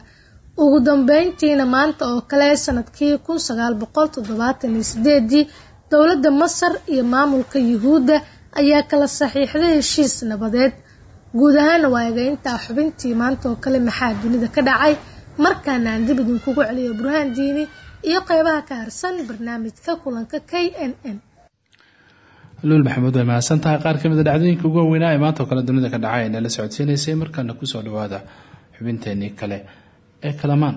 Ugu dambeyntiina maanta oo kale sannadkii kun sagaal boqol toddobaatan iyo sideedii dowladda masar iyo maamulka yuhuudda ayaa kala saxiixday heshiis nabadeed. Guud ahaana waa xubintii maanta oo kale maxaa dunida ka dhacay markaana aan dib idinkugu celiyo burhaan diini iyo qeybaha ka harsan barnaamijka kulanka k n n. Luul maxamuud way mahadsan tahay qaar ka mid a dhacdooyinka ugu waaweynaa ee maanta oo kale dunida ka dhacay ayna la socodsiinaysay markaana ku soo dhawaada xubinteenii kale ee kalamaan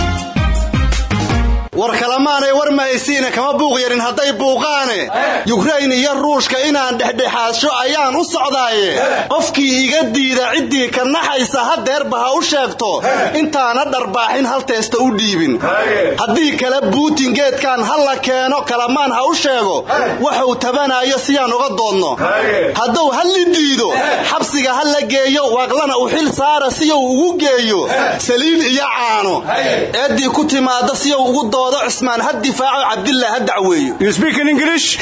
war kalamaanay war mahaysiine kama buuq yarin hadday buuqaane. Yukrayn iyo ruushka inaan dhexdhexaadsho ayaan u socdaaye. Qofkii iga diida ciddii ka naxaysa hadeerba ha u sheegto. Intaana dharbaaxin hal teesta u dhiibin. Haddii kale buutin geedkan ha la keeno kalamaan ha u sheego. Waxuu tabanayo siyaan uga doodno. Hadduu halli diido. Xabsiga ha la geeyo waaqlana u xil saara siyuu ugu geeyo. Saliid iyo caano. Eeddii ku timaada siyuu ugu doodo cismaan ha difaaco cabdillah ha dacweeyo You speak in English?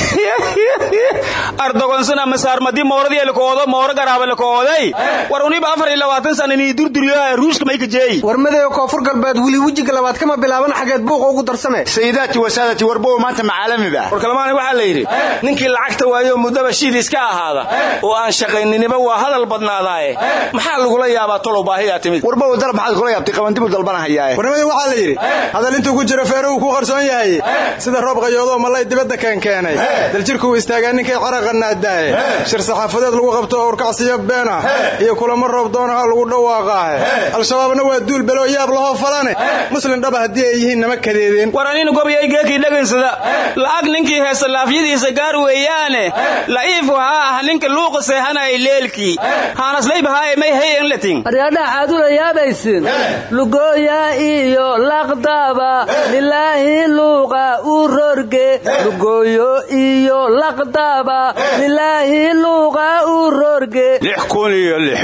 <laughs> Ardogonsana masaarmadi mooradii lakoodo moora garaaba lakooday. War uniba afar iyo labaatan sana durduriyo ruushka may kajeey. war madow koonfur galbeed weli wejiga labaad kama bilaaban xageed buuqa ugu darsame Sayidaati wasaadati warbow maanta macaalami ba. War kalmaani waxaa la yidhi ninkii lacagta waayo muddaba shidiis ka ahaada oo aan shaqayniniba waa hadal badnaadaaye. Maxaa lagula yaabaa tolow baahiyaa timid? warbow maxaad kula yaabtay qabandibu dalbanahayaaye warnimada waxaa la yidhi hadal intuu ku jiro feere uu ku qarsoon yahay. Sida roob qayoodoo malay dibadda keenkeenay daljirkuu istaagaa ninkay caraqa naadaaye shir saxaafadeed lagu qabto urkacsiyo beena. Iyo kulamo roob doonaha lagu dhawaaqaahe al-shabaabna waa duul beloo yaab lahoo falane. Muslin dhaba haddii ay yihiin nama kadeedeen. War anina gobyay geekii dhagaysada. La'ag ninkii heesta laafyadiisa gaar weeyaane. La'iifu haa ah ninka luuqa seehanaya leelkii. Haanaslaybahaa may hayen latin aryaadhaha xaad ula yaabaysin lugooya iyo laqdaba lilaahi luuqa u rorge lugooyo iyo laqdaba. Lilaahi luuqa u rorge lix kun iyo lix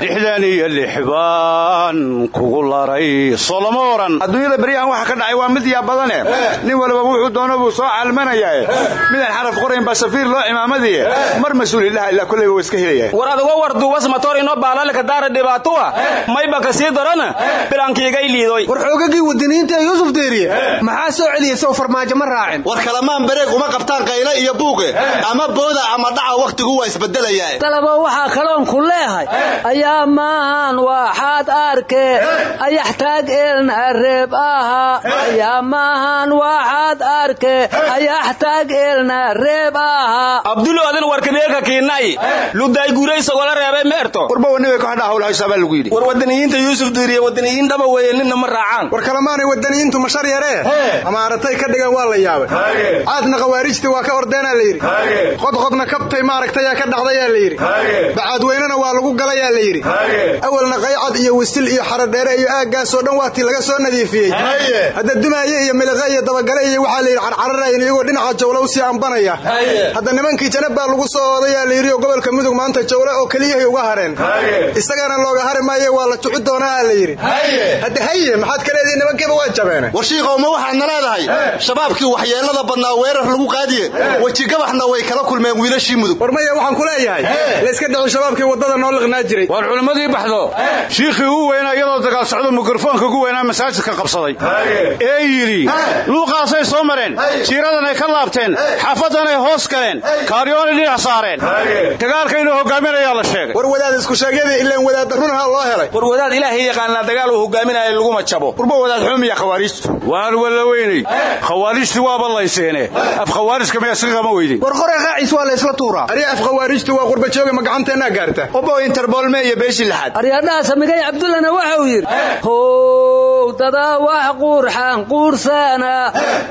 lixdan iyo lix baan kugu laray soloma oran adduunyada beryahan waxa ka dhacay waa mid yaa badane nin walba wuxuu doono buu soo caalmanayaa midaan xaraf qorayn baa safiir loo cimaamadiye mar mas'uulilaha ilaa kolleyba waa iska helaya war aduga war duubas matoor inoo baalalka daara dhibaatuwa? Mayba ka sii darana? Bilaankiigay liidoy wadaniinta ee yuusuf deeriye. Maxaa soo celiyey sow farmaajo? Ma raacin. War kalamaan bareeg uma qabtaan qayle iyo buuqe. Ama booda ama dhaca wakhtigu waa isbedelayaa dalabo waxaa kaloon ku leehay. Ayaa maahan waxaad arke ayax taag eelna reeb aha. Ayaa maahan waxaad arke ayax taag eelna reeb aha. Abdulo adin warkadeelka kiinay. Luday guuraysa wala reebay meerto. Warba waniga ka hadhaa hawlahaysaa baa lagu yidhi. War wadaniyiinta yuusuf diiriye wadaniyiin dhaba weeye ninna ma raacaan kalemaanay wadaniyiintu mashar yaree. Amaaratay ka dhigan waa la yaabay. Caadna khawaarijtii waa ka ordeenaa la yidhi. Qodqodna kabtay maaragtayaa ka dhacdayaa la yidhi. Bacaadweynena waa lagu galayaa la yidhi. Awalna qaycad iyo wisil iyo xarodheere iyo aaggaasoo dhan waatii laga soo nadiifiyey. Hadda dumaaye iyo miliqe iyo dabagale iyo waxaa la yidhi carcararayn iyagoo dhinaca jawle u sii ambanaya hadda nimankii janab baa lagu soo oodayaa la yidhi oo gobolka mudug maanta jawle oo keliyahay uga hareen. Isagana looga hari maaye waa la juci doonaa la yidhi. Hadda haye maxaad ka leedihi nimankiiba waa jabeene warshiiqowma waxaadna leedahay? Shabaabkii waxyeelada badnaa weerar lagu qaadiye. Wejigabaxna way kala kulmeen wiilashii mudug. War maya waxaan ku leeyahay. Layska dhici shabaabkii waddada noo liqnaa jiray. Waar culimmadii baxdo. Shiikhii uu weynaa iyadoo dagaal socdo mikrofoonka ugu weynaa masaajidka qabsaday. Ee. Yidhi luuqaasay soo mareen. Jiiradanay ka laabteen. Xaafadanay hoos galeen. Kaaryoonay dhinac saareen. Dagaalka inuu hogaaminayaa la sheegay. War wadaad isku sheegyadii ilaan wadaadda runaha loo helay? War wadaad ilaahay yaqaanaa dagaal uu hogaaminaya laguma jabo xumiya khawaariijtu waan walla weynay khawaarijtii waaba layseene af khawaarijka miyaa silqama weydin war qore qaacis waa la isla tuuraa ari af khawaarijtu waa qurba jooga ma gacanteennaa gaarta obo interbolme iyo beeshii lixaad aryaadhaha samigay cabdullana waxau yidhi how dadaa wax quurxaan quursaana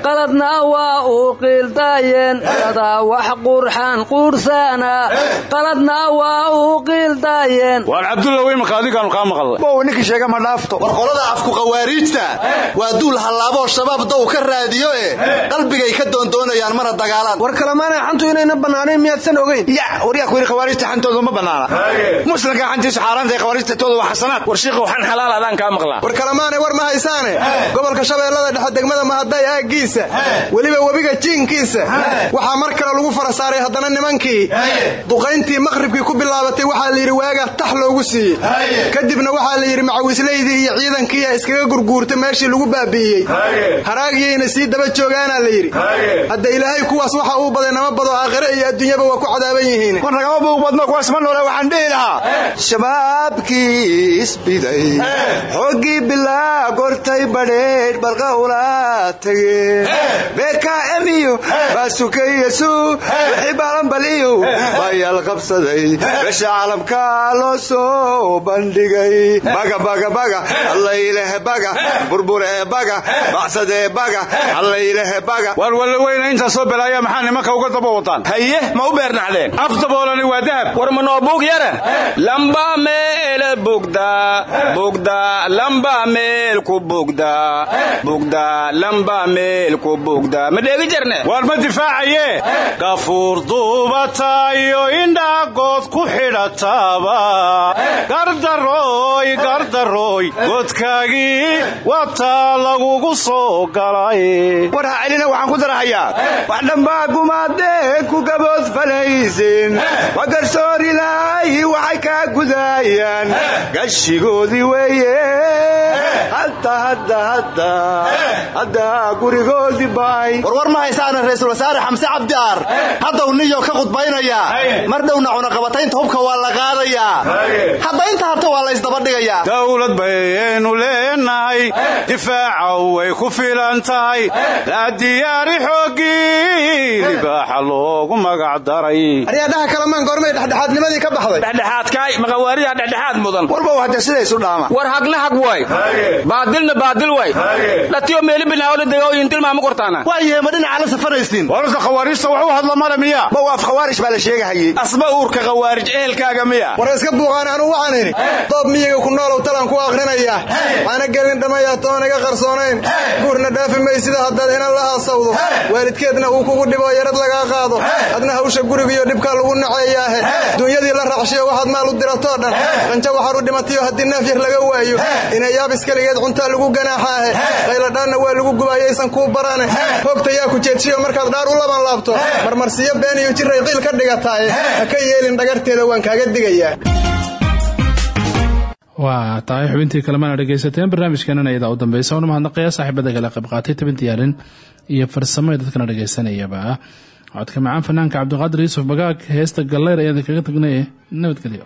qaladna waa uu qiildaayeen dadaa wax quurxaan quursaana qaladna waa uu qiildaayeen waar cabdulla weymaka adigaanu kaa maqalla bow ninkii sheega ma dhaafto war qolada afku khawaariijta waa duul hallaaboo shabaab dow ka raadiyo ee qalbigay ka doondoonayaan mana dagaalaan. War kalemaanay xantu inayna bannaanayn miyaadsan ogayn ya waryaa ku yidhi khawaarijta xantooda ma bannaana. Muslimka xantiisu xaaraantay khawaarijta tooda waa xasanaad. War shiiqa waxaan xalaal adaan kaa maqlaa. War kalemaanay war ma haysaane. Gobolka shabeellada dhexe degmada mahaday aaggiisa. Weliba webiga jiinkiisa. Waxaa mar kale lagu fara saaray haddana nimankii. Duqayntii maqhribkii ku bilaabatay waxaa la yidhi waagaa tax loogu siiyey. Kadibna waxaa la yidhi macawislaydii iyo ciidankiiya iskaga gurguurtay meeshii lagu baabi'iyey. Haraagiyayna sii daba joogaanaa la yidhi. Hadda ilaahay kuwaas waxa uu baday nama bado aakhire iyo adduunyaba waa ku cadaaban yihiin. War nagama buuq badno kuwaas ma noole waxaan dhihi lahaa. Shabaabkii isbiday xoggii bilaa gortay badheedh balqawla tageen beekaa'em iyo baasukayasu wixii balanbal iyo bayaal qabsaday besha caalamka loo soo bandhigay. Baga baga baga allaylehe baga burbure baga bacsade baga allaylehe baga waar walla weyna intaas soo belaaya maxaa nimanka uga daba wataan? Haye ma u beernacdeen af daboolani waa dahab. War ma noo buug yara lamba meele bugda bugda lamba meel ku bugda bugda lamba meel ku bugda ma dheegi jarne waar ma difaacaye? Gafuur duubatayo indhaagood ku xidhataaba. Gardarooy gardarooy godkaagii wataa lagugu soo galay. War ha celina waxaan ku darahayaa. Wax dhambaa gumaadeen ku gabood falaysin. Wa garsoorilaahi waxay kaa gudaayaan gashigoodii weeye. Hadda hadda hadda. Hadda gurigoodii baay. Warwar ma haysaana ra'iisul wasaare xamse cabdi aar haddaw niyo ka qudbaynayaa mar dhowna cunaqabataynta hubka waa la qaadayaa hadda inta harta waa la isdabadhigayaa dawlad bayaynu leenahay difaaca way ku filan tahay. La diyaari xooggii libaaxa loogu magac daray. Aryaadhaha kalamaan goormay dhexdhexaadnimadii ka baxday. Dhexdhexaadkaay maqawaaridaa dhexdhexaad mudan. Warbow hadda sidaysu dhaama war hagna hag waay baadilna baadil waay. Dhatiyo meeli binaawla degooyin tilmaama kortaana waayahe ma dhinaca la safaraysiin wararta khawaariijta wax u hadla male miya. Ma waaf khawaarij baa la sheegahayey. Asba uurka khawaarij ehelkaaga miya. War iska buuqaan anuu waxaan idhi doob miyiga ku noolow talaan ku akhrinayaa waxaana gelin dhammayaa toon iga qarsoonayn guurna dhaafi maysida haddaad inan la haasawdo waalidkeedna uu kugu dhibo yarad lagaa qaado. Adna hawsha gurigiiyo dhibkaa lagu naceeyaahe dunyadii la raacshiyo waxaad maal u diratoo dhan. Qanjo waxaad u dhimatayo haddii neef yar laga waayo. Inay yaabis keligeed cuntaa lagu ganaaxaahe. Qayladhaanna waa lagu gubaayaysan kuu barane. Hoogta yaa ku jeedshiyo markaad dhaar u laban laabto. Marmarsiyo been iyo jiray qiil ka dhigataaye. Ha ka yeelin dhagarteeda waan kaaga digayaa waa tahay xubintii kalemana dhegaysateen barnaamijkeenana iyadaa u dambeysa una mahadnaqaya saaxiibada kale qayb qaatay tabin diyaarin iyo farsamo ee dadkana dhegaysanayaba codka macaan fanaanka cabdiqaadir yuusuf bagaag heesta galleer ayaan kaga tagnay nabadgelyo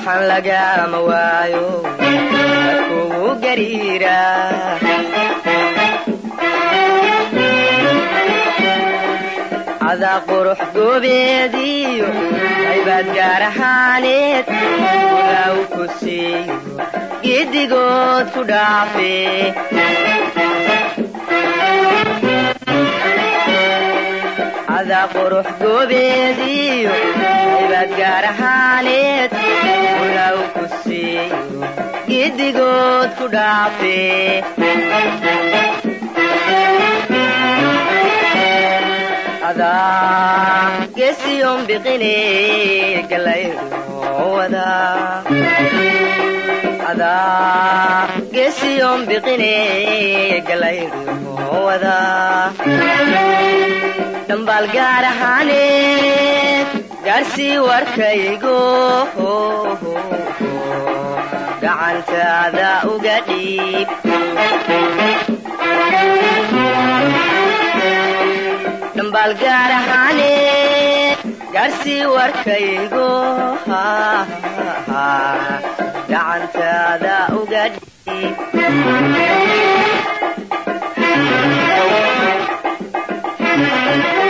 gurxan lagama waayo dadkugu gariira cadaa qurux goobeediyo aybaad gaar ku dhaafe qurux goobeediyo aybaad gaar ahaaneed walaaw ku siiyo giddigood ku dhaafe adaa gesiyon biqine galaydhowada dhambaal gaar ahaaneed gaarsii warkaygo gacantaada uga dhiib dhambaal gaar ahaaneed gaarsii warkaygo gacantaada uga dhiib indhaahu angeedaraad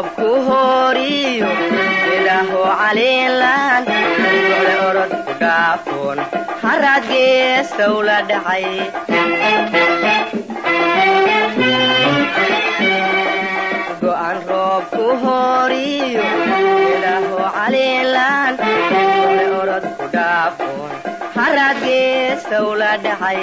roob ku hooriyo idaho caliinlaan gole orod ku dhaafoon haraad geestow la dhacay go'an roob ku hooriyo idaho caliinlaan gole orod ku dhaafoon haraad geestow la dhacay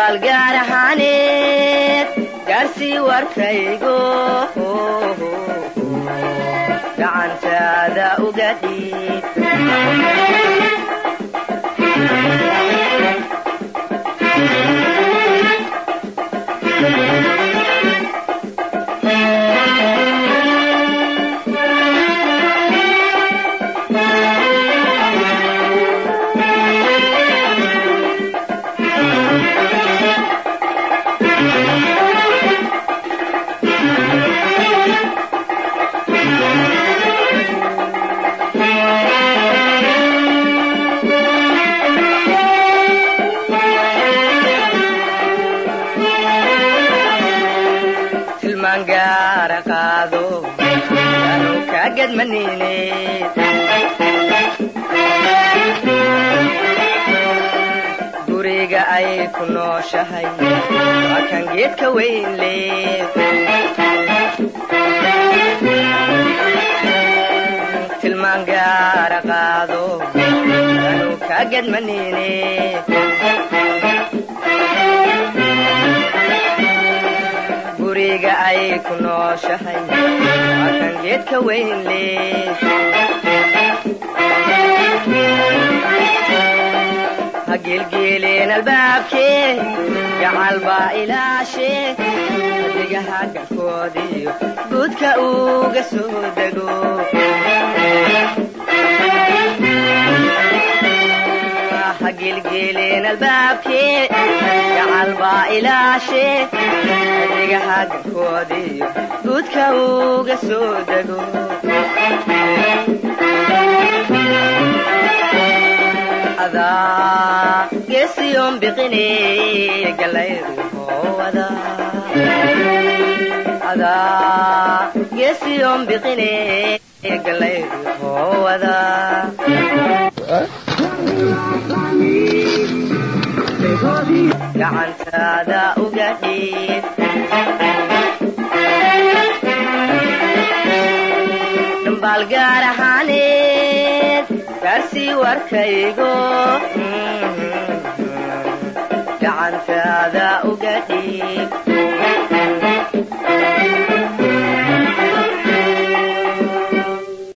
balgaar ahaaneed gaarsii warkaygo gacantaada uga dhiib ku nooshahay waa kan geedka weyn leed gaara qaado anuu kaa gadmanine guriga ay ku nooshahay waa kan geedka weyn leed ha gelgeeleen albaabkee gacal baa ilaashee adigaha galkoodiyo guudka uga soo dego ha gelgeeleen albaabkee gacal baa ilaashee adigaha galkoodiyo guudka uga soo dego adaa geesiyoon biqine galaydu hoowada adaa geesiyoon biqine galaydu hoowada gacantaada uga dhiib warkaygo gacantaada uga